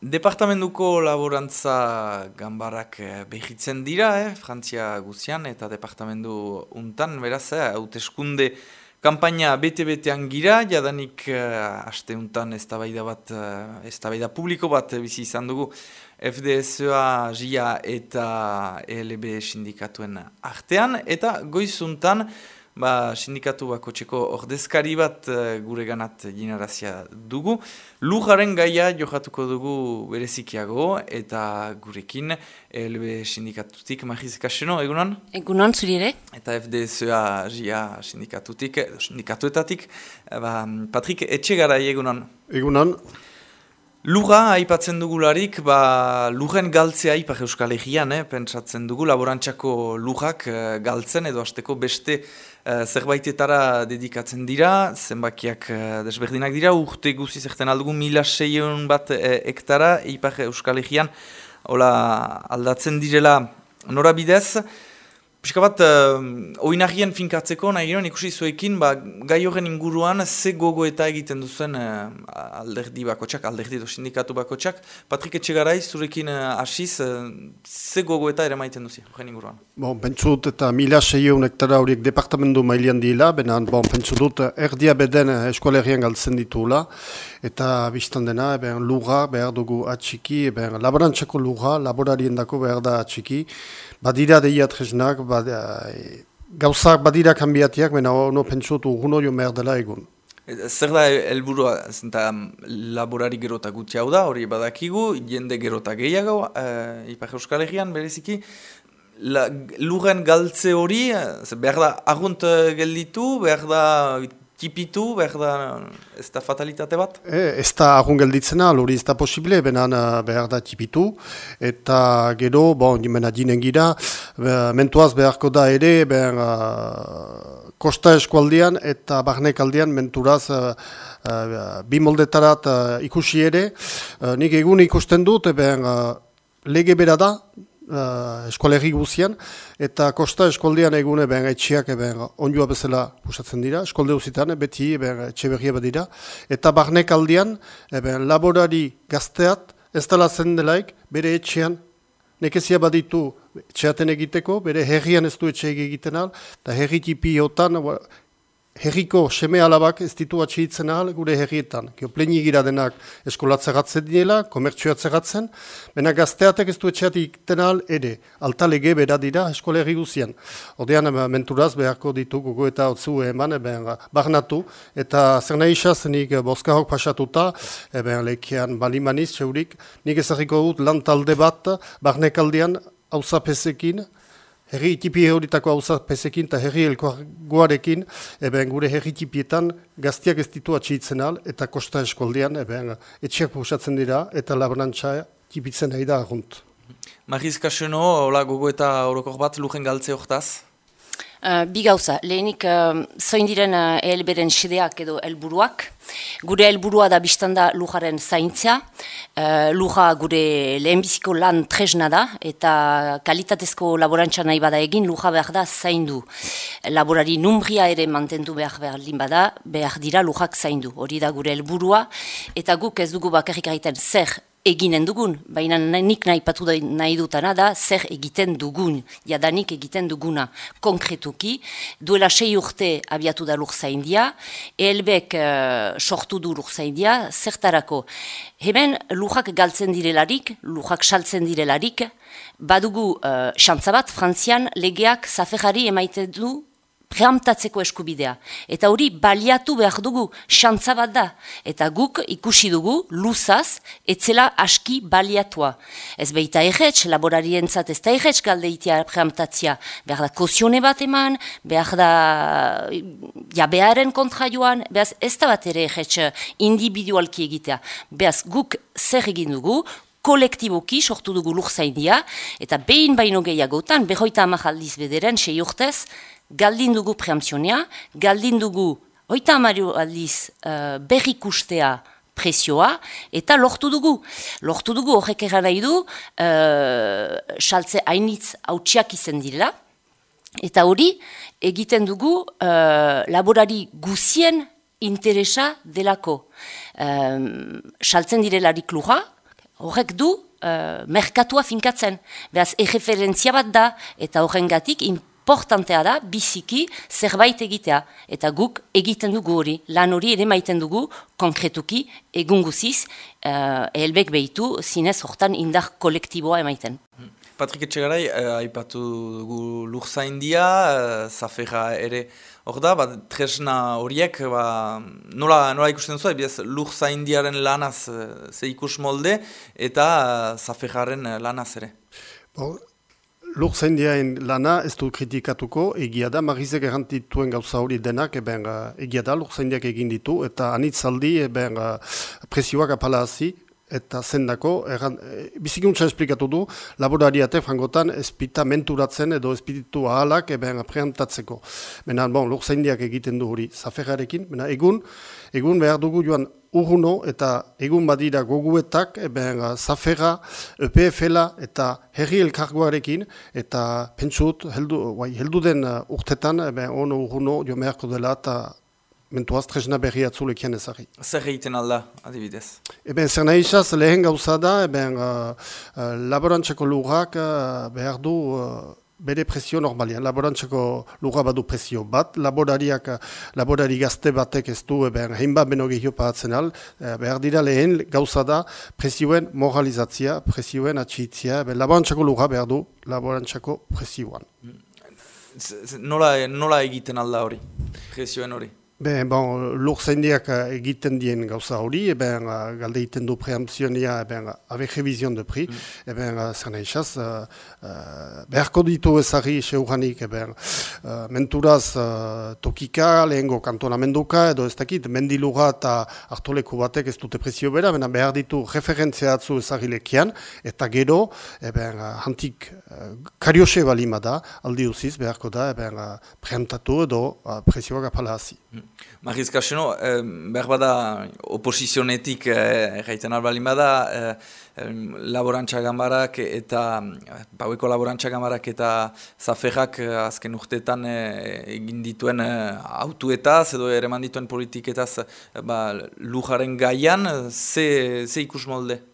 Departamentuko laborantza gambarak eh, behitzen dira, eh, Frantzia guzian, eta departamentu untan, beraz, eh, hauteskunde kampaina bete-betean gira, jadanik uh, aste untan ez bat, uh, ez publiko bat bizi izan dugu FDSA, GIA eta ELB sindikatuen artean, eta goizuntan, ba, sindikatu bako txeko ordezkari bat uh, gure ganat ginarazia dugu. Lujaren gaia johatuko dugu berezikiago eta gurekin LB sindikatutik Magiz Kaseno, egunon? Egunon, zuri ere. Eta FDSA GIA sindikatutik, sindikatuetatik, ba, Patrik Etxegarai egunon? Egunon. Luga aipatzen dugularik, ba, lugen galtzea ipar euskal egian, eh, pentsatzen dugu, laborantxako lujak eh, galtzen edo azteko beste eh, zerbaitetara dedikatzen dira, zenbakiak eh, desberdinak dira, urte guzi zerten aldugu mila seion bat eh, hektara ipar euskal egian, hola aldatzen direla norabidez, Piska bat, uh, oinarien finkatzeko, nahi gero, ikusi zuekin, ba, gai horren inguruan, ze gogo eta egiten duzen uh, alderdi bakotxak, alderdi edo sindikatu bakotxak. Patrik Etxegarai, zurekin uh, asiz, uh, ze gogo eta ere maiten duzi, horren inguruan? Bon, pentsu dut eta mila seio hektara horiek departamentu mailian dila, bena, bon, pentsu dut erdia beden eskualerian galtzen ditula, eta biztan dena, eben, luga behar dugu atxiki, eben, laborantzako luga, laborarien dako behar da atxiki, badira deiat jesnak, bad, e, gauzak badira kanbiatiak, baina ono pentsutu ugun hori mer dela egun. Zer da helburua zenta laborari gerota gutxi hau da, hori badakigu, jende gerota gehiago, e, Ipar Euskal Herrian bereziki, La, luren galtze hori, behar da agunt gelditu, behar da tipitu, behar da ez da fatalitate bat? E, ez da agun gelditzena, hori ez da posible, benan behar da tipitu, eta gero, bon, jimena dinen gira, mentuaz beharko da ere, behar, uh, kosta eskualdian eta barnek aldian menturaz uh, uh, bi moldetarat ikusi ere, uh, nik egun ikusten dut, behar, uh, lege bera da, uh, eskualegi guzian, eta kosta eskualdean egune ben etxiak ben onjua bezala pusatzen dira, eskualde guzitan, beti ben etxe berria dira, eta barnek aldian, ben laborari gazteat, ez dela zen delaik, bere etxean, nekezia baditu etxeaten egiteko, bere herrian ez du etxe egiten al, eta herri tipi herriko seme alabak ez ditu atxitzen ahal gure herrietan. Gio pleni denak eskolatzeratzen dinela, komertzioatzeratzen, bena gazteatek ez du etxeatik den ahal ere, alta lege bera dira eskola herri guzian. Odean menturaz beharko ditu gugu eta otzu eman, eben, barnatu, eta zer nahi isaz nik boskahok pasatuta, eben, lekian balimaniz, txeurik, nik ezagiko dut lan talde bat, barnekaldian, hauza herri tipi horitako hauza pesekin eta herri elkoarekin, eben gure herri tipietan gaztiak ez ditu atxitzen al, eta kosta eskoldean, eben etxeak pusatzen dira, eta labrantza tipitzen nahi da agunt. Mariz Kaseno, hola gogo eta horokor bat lujen galtze hortaz? Uh, bi gauza, lehenik uh, zoin diren uh, ehelberen xedeak edo helburuak. Gure helburua da biztanda lujaren zaintzea. Uh, luja gure lehenbiziko lan tresna da eta kalitatezko laborantza nahi bada egin luja behar da zaindu. Laborari numbria ere mantendu behar behar bada, behar dira lujak zaindu. Hori da gure helburua eta guk ez dugu bakarrik egiten zer eginen dugun, baina nik nahi patu da, nahi dutana da zer egiten dugun, jadanik egiten duguna. Konkretuki, duela sei urte abiatu da lur zaindia, elbek uh, sortu du lur zaindia, zertarako. Hemen lujak galtzen direlarik, lujak saltzen direlarik, badugu uh, xantzabat, frantzian legeak zaferari emaite du preamtatzeko eskubidea. Eta hori baliatu behar dugu, bat da. Eta guk ikusi dugu, luzaz, etzela aski baliatua. Ez behita erretz, laborarientzat ez da erretz galdeitea preamtatzia. Behar da kozione bat eman, behar da jabearen kontra joan, behaz ez da bat ere erretz individualki egitea. Behaz guk zer egin dugu, kolektiboki sortu dugu lurzainia, eta behin baino gehiagotan, behoita amajaldiz bederen, sei urtez, galdin dugu preamzionea, galdin dugu oita amario aldiz uh, berrikustea presioa, eta lortu dugu. Lortu dugu horrek eran nahi du, uh, saltze hainitz hautsiak izan dira, eta hori egiten dugu uh, laborari guzien interesa delako. Um, saltzen direlarik luja, horrek du uh, merkatua finkatzen. Beaz, erreferentzia bat da, eta horrengatik importantea da biziki zerbait egitea. Eta guk egiten dugu hori, lan hori ere maiten dugu konkretuki egunguziz, uh, elbek behitu zinez hortan indar kolektiboa emaiten. Patrik Etxegarai, uh, aipatu dugu lurza india, uh, zafera ere hor da, ba, tresna horiek, ba, nola, nola ikusten zuen, bidez lurza indiaren lanaz ze ikus molde, eta zaferaren lanaz ere. Bo, lurza indiaen lana ez du kritikatuko, egia da, marizek erantituen gauza hori denak, eben, egia da, indiak egin ditu, eta anitzaldi, eben, presioak apala hazi, eta zendako, erran, e, bizikuntza esplikatu du, laborariate frangotan espita menturatzen edo espiritu ahalak eben preantatzeko. Bena, bon, lur egiten du hori zaferrarekin, bena, egun, egun behar dugu joan urruno eta egun badira goguetak, eben zaferra, EPF-ela eta herri elkargoarekin, eta pentsut, heldu, bai, heldu den urtetan, eben ono urruno jo meharko dela eta mentuaz tresna berri atzulekian ezari. Zer egiten alda, adibidez? Eben, zer nahi izaz, lehen gauza da, eben, uh, uh, laborantzako lurrak uh, behar du uh, bere presio normalian. Laborantzako lurra badu presio bat, laborariak, laborari gazte batek ez du, eben, heinbat beno gehio paratzen al, behar dira lehen gauza da presioen moralizatzia, presioen atxitzia, eben, laborantzako lurra behar du laborantzako presioan. Nola, nola egiten alda hori, presioen hori? Ben, bon, lur zaindiak eh, egiten dien gauza hori, eben, eh, galde egiten du preampzionia, eben, avec revision de prix, mm. eben, eh, zer nahi xaz, uh, uh, beharko ditu ezari seuranik, eben, uh, menturaz uh, tokika, lehengo kantonamenduka, edo ez dakit, mendilura eta hartoleku batek ez dute prezio bera, bena behar ditu referentzia atzu ezari lekian, eta gero, eben, hantik uh, kariose balima da, aldi usiz, beharko da, eben, uh, preantatu edo uh, prezioak apala. Mm. Mariz Kaseno, eh, behar bada oposizionetik eh, erraiten albalin bada, eh, laborantza gambarak eta, baueko laborantza gambarak eta zaferrak eh, azken urteetan eh, egin dituen eh, autuetaz edo ere dituen politiketaz eh, ba, lujaren gaian, ze, ze ikus molde?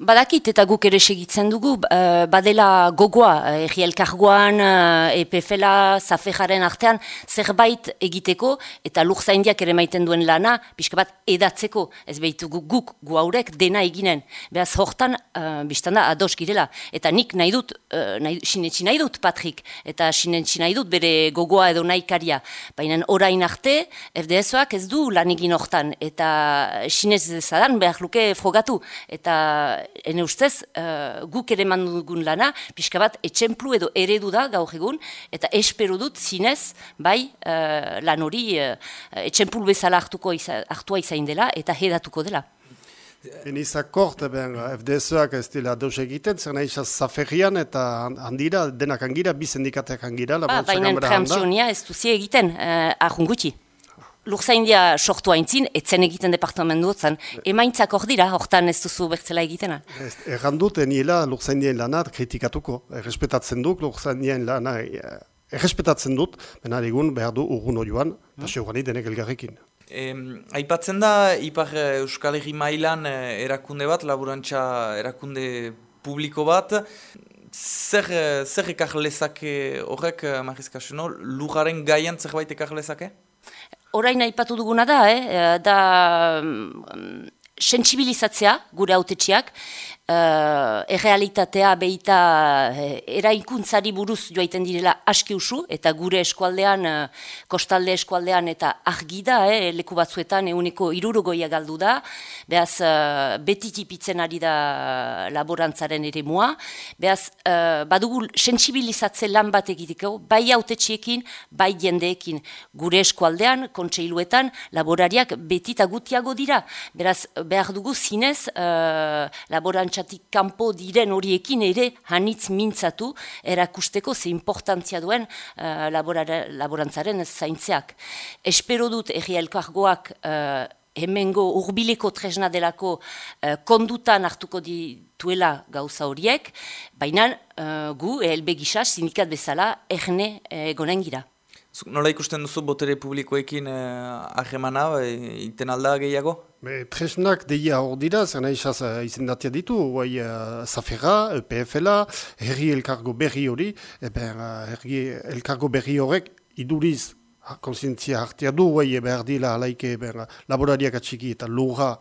Badakit eta guk ere segitzen dugu, uh, badela gogoa, uh, erri elkargoan, uh, EPF-la, zafejaren artean, zerbait egiteko eta lur zaindiak ere maiten duen lana, pixka bat edatzeko, ez behitu guk gu haurek dena eginen. Beaz hortan, uh, biztanda, ados girela. Eta nik nahi dut, uh, nahi, sinetxi nahi dut, Patrik, eta sinetxi nahi dut bere gogoa edo nahi karia. Baina orain arte, FDS-oak ez du lan egin hortan, eta sinez zadan behar luke frogatu. Eta ene ustez, uh, guk ere mandugun lana, pixka bat, etxemplu edo eredu da gaur egun, eta espero dut zinez, bai, uh, lan hori uh, etxemplu bezala hartuko iza, hartua izain dela, eta hedatuko dela. Enizakort, ben, FDS-ak ez dira deus egiten, zer nahi izaz eta handira, denak hangira, bi sindikateak hangira. Ba, Baina preamzionia ez duzi egiten, uh, ahunguti. Lurzaindia sortu haintzin, etzen egiten departamentu zen. Emaintzak hor dira, hortan ez duzu bertzela egitena. Erran dut, eniela Lurzaindien lana kritikatuko. Errespetatzen duk Lurzaindien lana, errespetatzen dut, bena egun behar du urgun joan, eta hmm. seugani denek elgarrekin. E, aipatzen da, Ipar Euskal Herri mailan eh, erakunde bat, laburantza erakunde publiko bat, zer, zer ekar lezake horrek, Marizkasuno, lujaren gaian zerbait ekar lezake? Orain aipatu duguna da, eh? da um, sensibilizatzea gure autetxiak, uh, errealitatea behita uh, eraikuntzari buruz joaiten direla aski usu, eta gure eskualdean, uh, kostalde eskualdean eta argi da, eh, leku batzuetan eguneko irurogoia galdu da, behaz uh, beti tipitzen ari da laborantzaren ere mua, behaz uh, badugu sensibilizatze lan bat egiteko, bai autetxiekin, bai jendeekin. Gure eskualdean, kontseiluetan, laborariak beti gutiago dira, beraz behar dugu zinez uh, laborantza laborantzatik kanpo diren horiekin ere hanitz mintzatu erakusteko ze importantzia duen uh, laborantzaren zaintzeak. Espero dut erri uh, hemengo urbileko tresna delako uh, kondutan hartuko dituela gauza horiek, baina uh, gu, elbe gisa, sindikat bezala, erne egonen gira. Nola ikusten duzu botere publikoekin eh, ahemana, iten alda gehiago? Be, tresnak deia hor dira, zer nahi izaz izendatia ditu, guai uh, Zafera, EPF-la, herri elkargo berri hori, eben uh, herri elkargo berri horrek iduriz konsientzia hartia du, guai behar dila alaike eben, laborariak atxiki eta lurra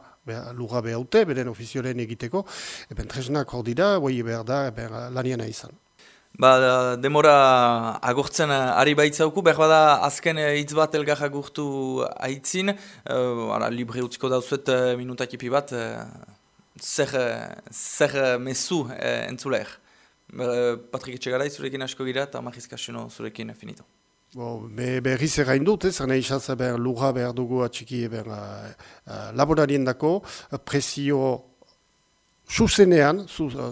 lurra behaute, beren ofizioaren egiteko, eben tresnak hor dira, guai behar da eben, laniena izan. Ba, demora agurtzen ari baitzauku, behar bada azken hitz bat elgar agurtu aitzin, uh, ara, libre utziko dauzuet uh, minutakipi bat, uh, zer, zer mesu uh, entzuleer. Uh, Patrik Etxegarai zurekin asko gira eta Mariz zurekin finito. Bo, be, berriz errain dut, ez, nahi izaz, lurra behar dugu atxiki uh, uh, laborarien dako, presio zuzenean,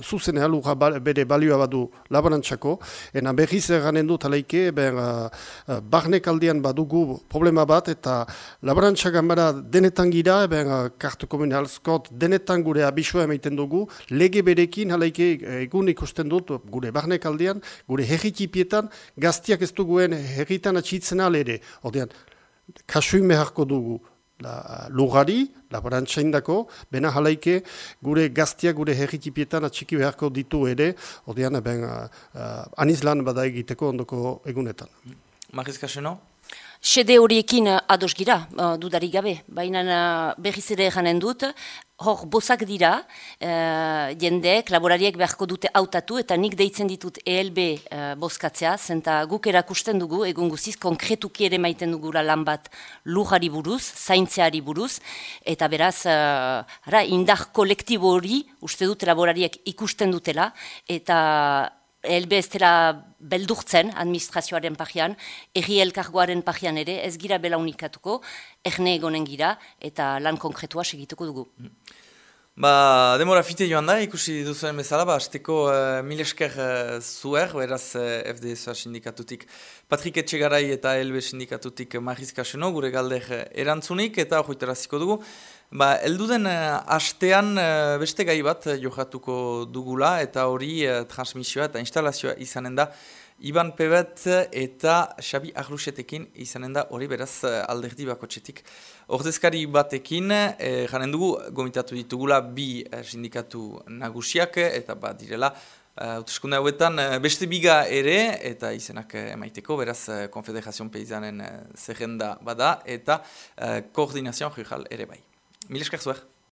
zuzenean lurra bere balioa badu laborantzako, ena berriz erranen dut alaike, ber, uh, uh, barnek aldean badugu problema bat, eta laborantzak gara denetan gira, ber, uh, kartu komunalskot, denetan gure abisua emaiten dugu, lege berekin alaike egun ikusten dut, gure barnek aldean, gure herritipietan, gaztiak ez duguen herritan atxitzen ere, ordean, kasuin meharko dugu, la, lugari, laborantza indako, bena jalaike gure gaztia, gure herritipietan atxiki beharko ditu ere, odean ben uh, uh, anizlan bada egiteko ondoko egunetan. Mariz Kaseno? Sede horiekin uh, ados gira, uh, dudarik gabe, baina uh, berriz ere janen dut, hor bozak dira, uh, jendeek, laborariek beharko dute hautatu, eta nik deitzen ditut ELB uh, bozkatzea, zenta guk erakusten dugu, egun guziz, konkretuki ere maiten dugula lan bat lujari buruz, zaintzeari buruz, eta beraz, uh, ara, indar kolektibo hori, uste dut laborariek ikusten dutela, eta elbe ez dela beldurtzen administrazioaren pajian, erri elkargoaren pajian ere, ez gira belaunikatuko, erne egonen gira, eta lan konkretua segituko dugu. Ba, demora fite joan da, ikusi duzuen bezala, ba, azteko uh, eh, mil esker uh, zuer, beraz uh, eh, FDSA sindikatutik Patrik Etxegarai eta LB sindikatutik Mariz Kaseno, gure galder erantzunik, eta hoiteraziko dugu. Ba, elduden uh, astean beste gai bat uh, johatuko dugula, eta hori uh, transmisioa eta instalazioa izanen da, Iban Pebet eta Xabi Arlusetekin izanen da hori beraz eh, alderdi bakotxetik. Ordezkari batekin, eh, jaren dugu, gomitatu ditugula bi eh, sindikatu nagusiak eta bat direla, Hautezkunde hauetan beste biga ere eta izenak emaiteko, beraz Konfederazion Peizanen zerrenda bada eta uh, koordinazioan ere bai. Mil esker zuer.